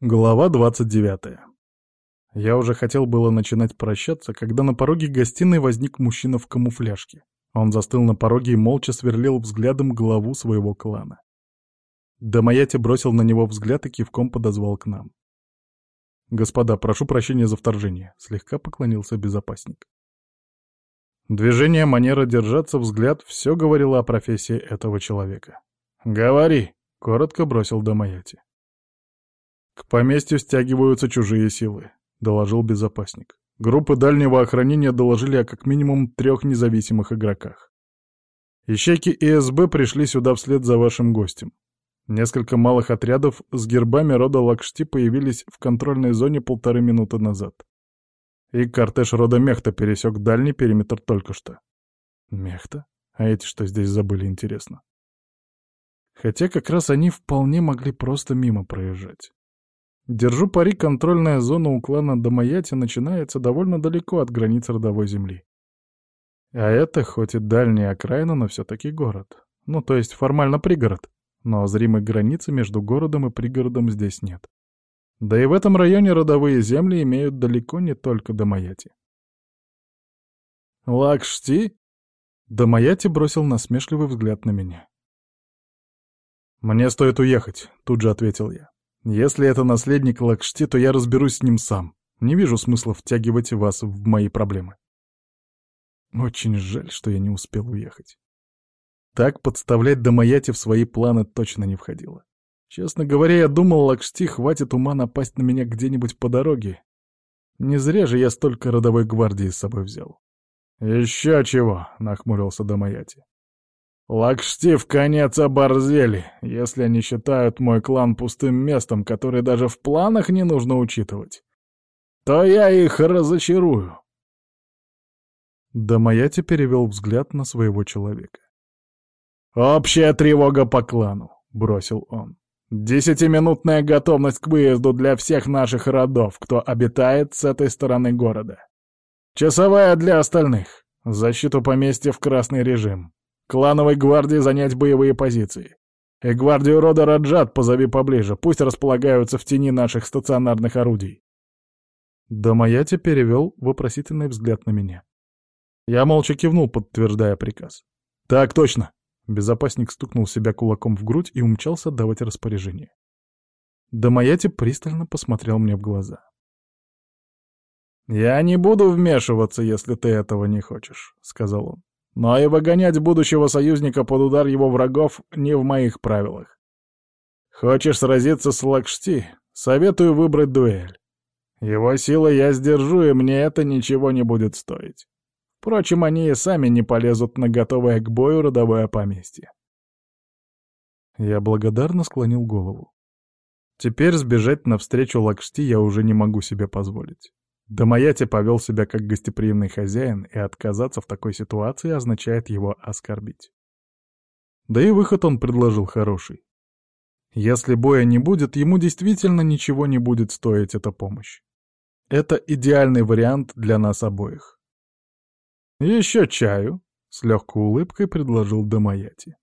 Глава 29. Я уже хотел было начинать прощаться, когда на пороге гостиной возник мужчина в камуфляжке. Он застыл на пороге и молча сверлил взглядом главу своего клана. Домаяти бросил на него взгляд и кивком подозвал к нам. «Господа, прошу прощения за вторжение», — слегка поклонился безопасник. Движение, манера держаться, взгляд — все говорило о профессии этого человека. «Говори», — коротко бросил Домаяти. «К поместью стягиваются чужие силы», — доложил безопасник. «Группы дальнего охранения доложили о как минимум трех независимых игроках. Ищейки ИСБ пришли сюда вслед за вашим гостем. Несколько малых отрядов с гербами рода Лакшти появились в контрольной зоне полторы минуты назад. И кортеж рода Мехта пересек дальний периметр только что. Мехта? А эти что здесь забыли, интересно? Хотя как раз они вполне могли просто мимо проезжать. Держу пари, контрольная зона у клана Домаяти начинается довольно далеко от границ родовой земли. А это хоть и дальняя окраина, но все-таки город. Ну, то есть формально пригород. Но зримой границы между городом и пригородом здесь нет. Да и в этом районе родовые земли имеют далеко не только Домаяти. «Лакшти?» Домаяти бросил насмешливый взгляд на меня. «Мне стоит уехать», — тут же ответил я. Если это наследник Лакшти, то я разберусь с ним сам. Не вижу смысла втягивать вас в мои проблемы. Очень жаль, что я не успел уехать. Так подставлять Домаяти в свои планы точно не входило. Честно говоря, я думал, Лакшти хватит ума напасть на меня где-нибудь по дороге. Не зря же я столько родовой гвардии с собой взял. «Еще чего!» — нахмурился Домаяти. Лакшти в конец оборзели, если они считают мой клан пустым местом, который даже в планах не нужно учитывать. То я их разочарую. Дамаяти перевел взгляд на своего человека. «Общая тревога по клану», — бросил он. «Десятиминутная готовность к выезду для всех наших родов, кто обитает с этой стороны города. Часовая для остальных. Защиту поместья в красный режим. Клановой гвардии занять боевые позиции. И гвардию рода Раджат позови поближе, пусть располагаются в тени наших стационарных орудий. Дамаяти перевел вопросительный взгляд на меня. Я молча кивнул, подтверждая приказ. «Так точно!» Безопасник стукнул себя кулаком в грудь и умчался давать распоряжение. Дамаяти пристально посмотрел мне в глаза. «Я не буду вмешиваться, если ты этого не хочешь», — сказал он. Но и выгонять будущего союзника под удар его врагов не в моих правилах. Хочешь сразиться с Лакшти? Советую выбрать дуэль. Его силы я сдержу, и мне это ничего не будет стоить. Впрочем, они и сами не полезут на готовое к бою родовое поместье. Я благодарно склонил голову. Теперь сбежать навстречу Лакшти я уже не могу себе позволить. Домаяти повел себя как гостеприимный хозяин, и отказаться в такой ситуации означает его оскорбить. Да и выход он предложил хороший. Если боя не будет, ему действительно ничего не будет стоить эта помощь. Это идеальный вариант для нас обоих. «Еще чаю», — с легкой улыбкой предложил Домаяти.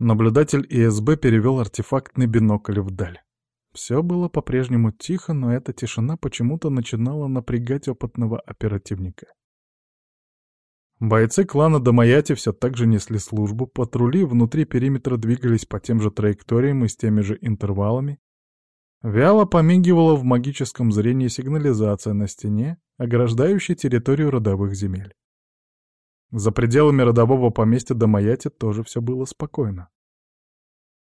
Наблюдатель ИСБ перевел артефактный бинокль вдаль. Все было по-прежнему тихо, но эта тишина почему-то начинала напрягать опытного оперативника. Бойцы клана Домаяти все так же несли службу, патрули внутри периметра двигались по тем же траекториям и с теми же интервалами. Вяло помигивала в магическом зрении сигнализация на стене, ограждающей территорию родовых земель. За пределами родового поместья Домаяти тоже все было спокойно.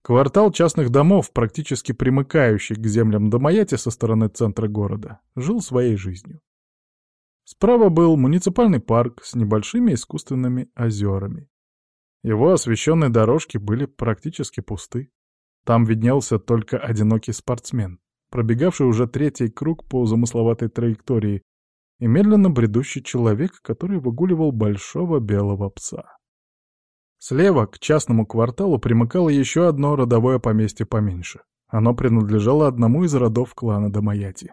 Квартал частных домов, практически примыкающий к землям Домаяти со стороны центра города, жил своей жизнью. Справа был муниципальный парк с небольшими искусственными озерами. Его освещенные дорожки были практически пусты. Там виднелся только одинокий спортсмен, пробегавший уже третий круг по замысловатой траектории, и медленно бредущий человек, который выгуливал большого белого пса. Слева к частному кварталу примыкало еще одно родовое поместье поменьше. Оно принадлежало одному из родов клана Домаяти.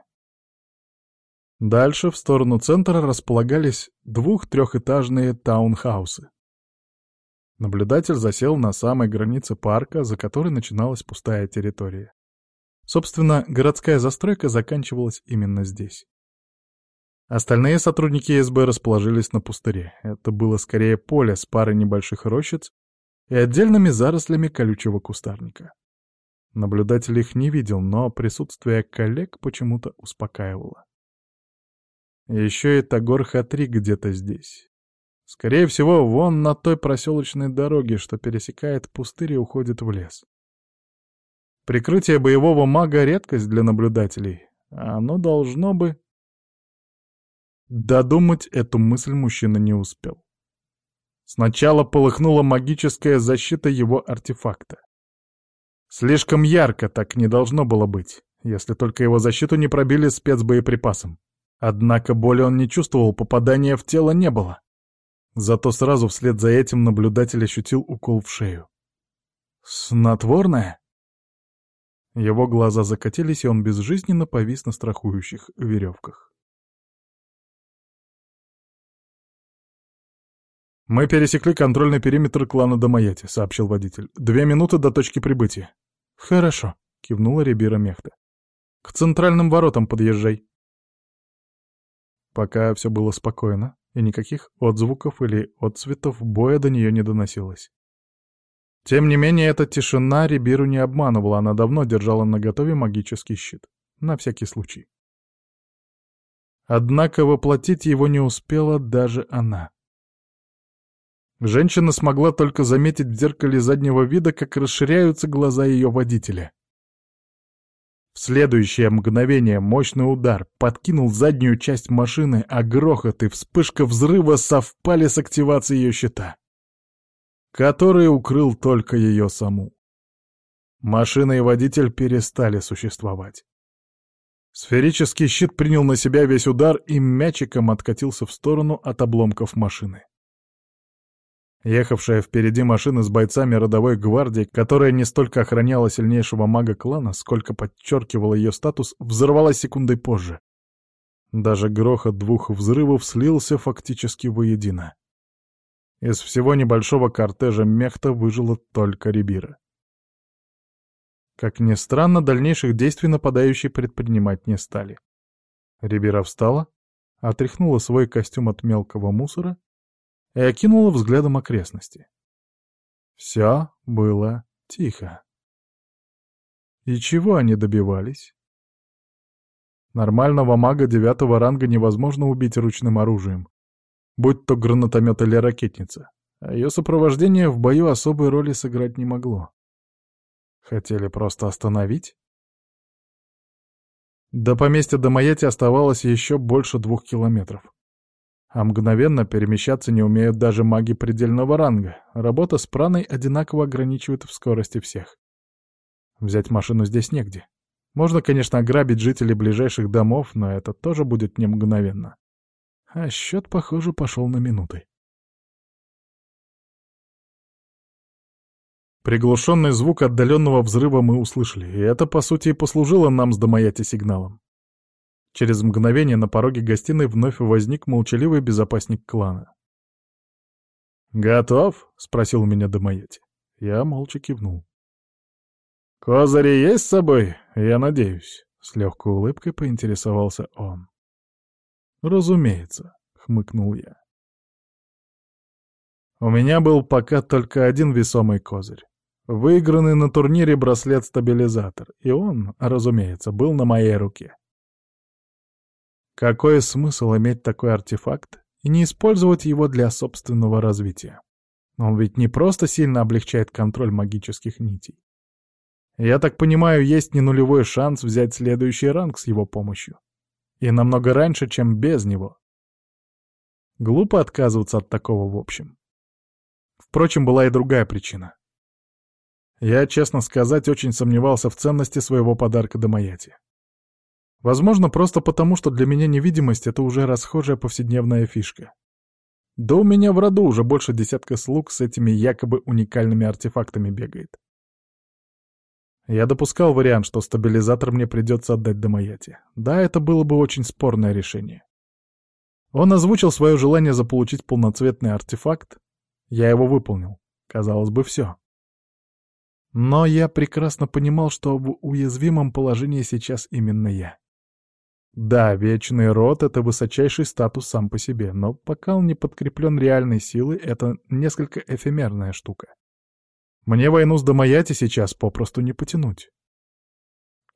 Дальше, в сторону центра, располагались двух-трехэтажные таунхаусы. Наблюдатель засел на самой границе парка, за которой начиналась пустая территория. Собственно, городская застройка заканчивалась именно здесь. Остальные сотрудники СБ расположились на пустыре. Это было скорее поле с парой небольших рощиц и отдельными зарослями колючего кустарника. Наблюдатель их не видел, но присутствие коллег почему-то успокаивало. Еще и Тагор Хатри где-то здесь. Скорее всего, вон на той проселочной дороге, что пересекает пустырь и уходит в лес. Прикрытие боевого мага — редкость для наблюдателей. Оно должно бы... Додумать эту мысль мужчина не успел. Сначала полыхнула магическая защита его артефакта. Слишком ярко так не должно было быть, если только его защиту не пробили спецбоеприпасом. Однако боли он не чувствовал, попадания в тело не было. Зато сразу вслед за этим наблюдатель ощутил укол в шею. «Снотворное?» Его глаза закатились, и он безжизненно повис на страхующих веревках. «Мы пересекли контрольный периметр клана Домаяти», — сообщил водитель. «Две минуты до точки прибытия». «Хорошо», — кивнула Рибира Мехта. «К центральным воротам подъезжай». Пока все было спокойно, и никаких отзвуков или отцветов боя до нее не доносилось. Тем не менее, эта тишина Рибиру не обманывала, она давно держала наготове магический щит. На всякий случай. Однако воплотить его не успела даже она. Женщина смогла только заметить в зеркале заднего вида, как расширяются глаза ее водителя. В следующее мгновение мощный удар подкинул заднюю часть машины, а грохот и вспышка взрыва совпали с активацией ее щита, который укрыл только ее саму. Машина и водитель перестали существовать. Сферический щит принял на себя весь удар и мячиком откатился в сторону от обломков машины. Ехавшая впереди машина с бойцами родовой гвардии, которая не столько охраняла сильнейшего мага клана, сколько подчеркивала ее статус, взорвалась секундой позже. Даже грохот двух взрывов слился фактически воедино. Из всего небольшого кортежа мехта выжила только Рибира. Как ни странно, дальнейших действий нападающие предпринимать не стали. Рибира встала, отряхнула свой костюм от мелкого мусора и окинула взглядом окрестности. Все было тихо. И чего они добивались? Нормального мага девятого ранга невозможно убить ручным оружием, будь то гранатомет или ракетница, а ее сопровождение в бою особой роли сыграть не могло. Хотели просто остановить? До поместья Домаяти оставалось еще больше двух километров. А мгновенно перемещаться не умеют даже маги предельного ранга. Работа с праной одинаково ограничивает в скорости всех. Взять машину здесь негде. Можно, конечно, ограбить жителей ближайших домов, но это тоже будет не мгновенно. А счет, похоже, пошел на минуты. Приглушенный звук отдаленного взрыва мы услышали, и это, по сути, и послужило нам с Домаяти сигналом. Через мгновение на пороге гостиной вновь возник молчаливый безопасник клана. «Готов?» — спросил меня Домаяти. Я молча кивнул. «Козыри есть с собой, я надеюсь?» — с легкой улыбкой поинтересовался он. «Разумеется», — хмыкнул я. У меня был пока только один весомый козырь. Выигранный на турнире браслет-стабилизатор, и он, разумеется, был на моей руке. Какой смысл иметь такой артефакт и не использовать его для собственного развития? Он ведь не просто сильно облегчает контроль магических нитей. Я так понимаю, есть не нулевой шанс взять следующий ранг с его помощью. И намного раньше, чем без него. Глупо отказываться от такого в общем. Впрочем, была и другая причина. Я, честно сказать, очень сомневался в ценности своего подарка Домаяти. Возможно, просто потому, что для меня невидимость — это уже расхожая повседневная фишка. Да у меня в роду уже больше десятка слуг с этими якобы уникальными артефактами бегает. Я допускал вариант, что стабилизатор мне придется отдать Домаяти. Да, это было бы очень спорное решение. Он озвучил свое желание заполучить полноцветный артефакт. Я его выполнил. Казалось бы, все. Но я прекрасно понимал, что в уязвимом положении сейчас именно я. Да, вечный род — это высочайший статус сам по себе, но пока он не подкреплен реальной силой, это несколько эфемерная штука. Мне войну с Домаяти сейчас попросту не потянуть.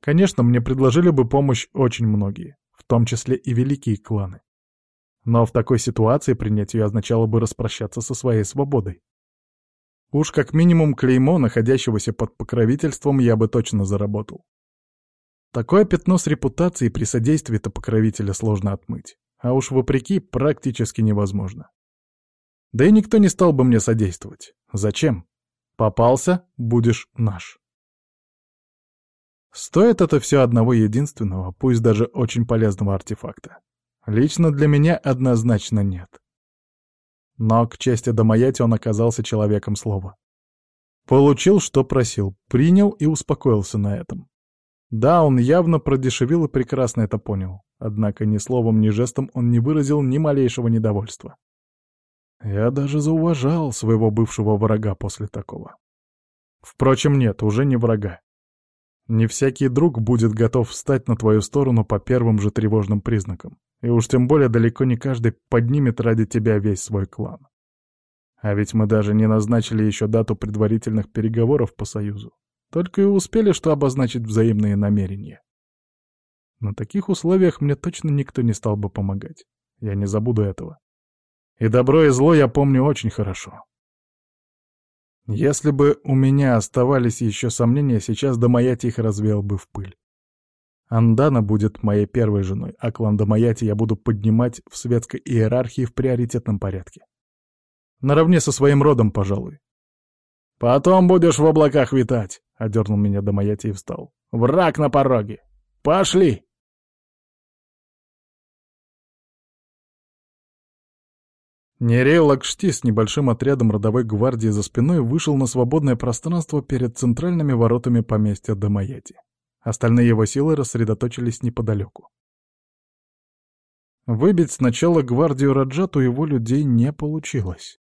Конечно, мне предложили бы помощь очень многие, в том числе и великие кланы. Но в такой ситуации принять ее означало бы распрощаться со своей свободой. Уж как минимум клеймо, находящегося под покровительством, я бы точно заработал. Такое пятно с репутацией при содействии-то покровителя сложно отмыть. А уж вопреки практически невозможно. Да и никто не стал бы мне содействовать. Зачем? Попался — будешь наш. Стоит это все одного единственного, пусть даже очень полезного артефакта. Лично для меня однозначно нет. Но, к чести Домаяти, он оказался человеком слова. Получил, что просил, принял и успокоился на этом. Да, он явно продешевил и прекрасно это понял. Однако ни словом, ни жестом он не выразил ни малейшего недовольства. Я даже зауважал своего бывшего врага после такого. Впрочем, нет, уже не врага. Не всякий друг будет готов встать на твою сторону по первым же тревожным признакам. И уж тем более далеко не каждый поднимет ради тебя весь свой клан. А ведь мы даже не назначили еще дату предварительных переговоров по союзу. Только и успели что обозначить взаимные намерения. На таких условиях мне точно никто не стал бы помогать. Я не забуду этого. И добро и зло я помню очень хорошо. Если бы у меня оставались еще сомнения, сейчас Домаяти их развеял бы в пыль. Андана будет моей первой женой, а клан Домаяти я буду поднимать в светской иерархии в приоритетном порядке. Наравне со своим родом, пожалуй. «Потом будешь в облаках витать», — одернул меня до Домаяти и встал. «Враг на пороге! Пошли!» Нерей Лакшти с небольшим отрядом родовой гвардии за спиной вышел на свободное пространство перед центральными воротами поместья Домаяти. Остальные его силы рассредоточились неподалеку. Выбить сначала гвардию Раджату его людей не получилось.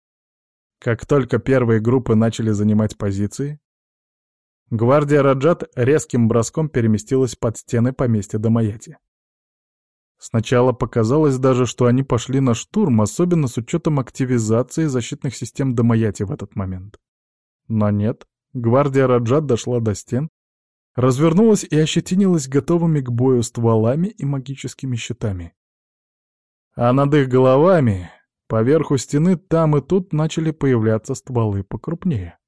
Как только первые группы начали занимать позиции, гвардия Раджат резким броском переместилась под стены поместья Дамаяти. Сначала показалось даже, что они пошли на штурм, особенно с учетом активизации защитных систем Дамаяти в этот момент. Но нет, гвардия Раджат дошла до стен, развернулась и ощетинилась готовыми к бою стволами и магическими щитами. А над их головами Поверху стены там и тут начали появляться стволы покрупнее.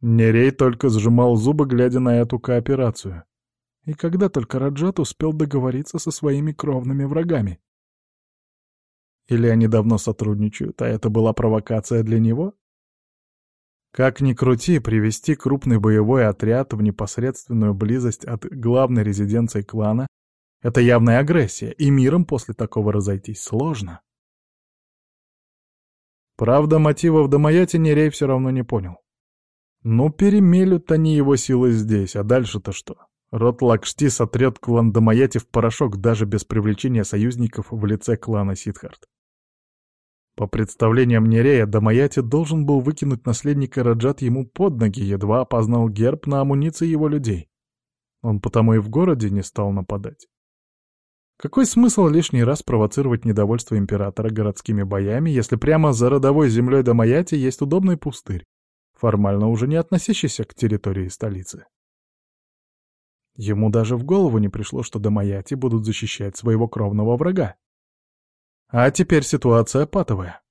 Нерей только сжимал зубы, глядя на эту кооперацию. И когда только Раджат успел договориться со своими кровными врагами? Или они давно сотрудничают, а это была провокация для него? Как ни крути, привести крупный боевой отряд в непосредственную близость от главной резиденции клана — это явная агрессия, и миром после такого разойтись сложно. Правда, мотивов Домаяти Нерей все равно не понял. Ну, перемелют они его силы здесь, а дальше-то что? Род Лакшти сотрет клан Домаяти в порошок даже без привлечения союзников в лице клана Сидхарт. По представлениям Нерея, Домаяти должен был выкинуть наследника Раджат ему под ноги, едва опознал герб на амуниции его людей. Он потому и в городе не стал нападать. Какой смысл лишний раз провоцировать недовольство императора городскими боями, если прямо за родовой землей Домаяти есть удобный пустырь, формально уже не относящийся к территории столицы? Ему даже в голову не пришло, что Домаяти будут защищать своего кровного врага. А теперь ситуация патовая.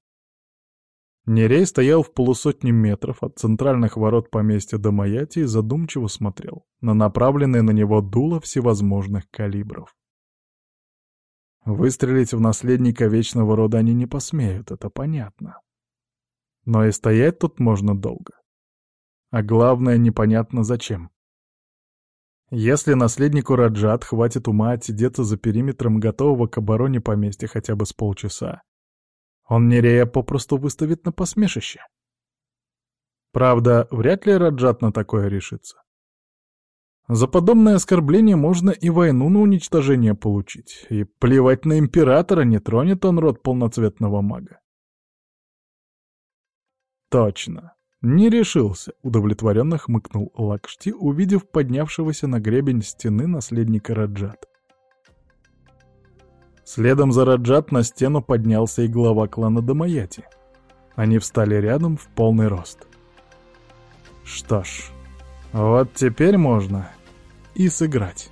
Нерей стоял в полусотни метров от центральных ворот поместья Домаяти и задумчиво смотрел на направленные на него дуло всевозможных калибров. Выстрелить в наследника вечного рода они не посмеют, это понятно. Но и стоять тут можно долго. А главное, непонятно зачем. Если наследнику Раджат хватит ума отсидеться за периметром готового к обороне поместья хотя бы с полчаса, он Нерея попросту выставит на посмешище. Правда, вряд ли Раджат на такое решится. За подобное оскорбление можно и войну на уничтожение получить, и плевать на императора, не тронет он род полноцветного мага. Точно. Не решился, удовлетворенно хмыкнул Лакшти, увидев поднявшегося на гребень стены наследника Раджат. Следом за Раджат на стену поднялся и глава клана Дамаяти. Они встали рядом в полный рост. Что ж, вот теперь можно и сыграть.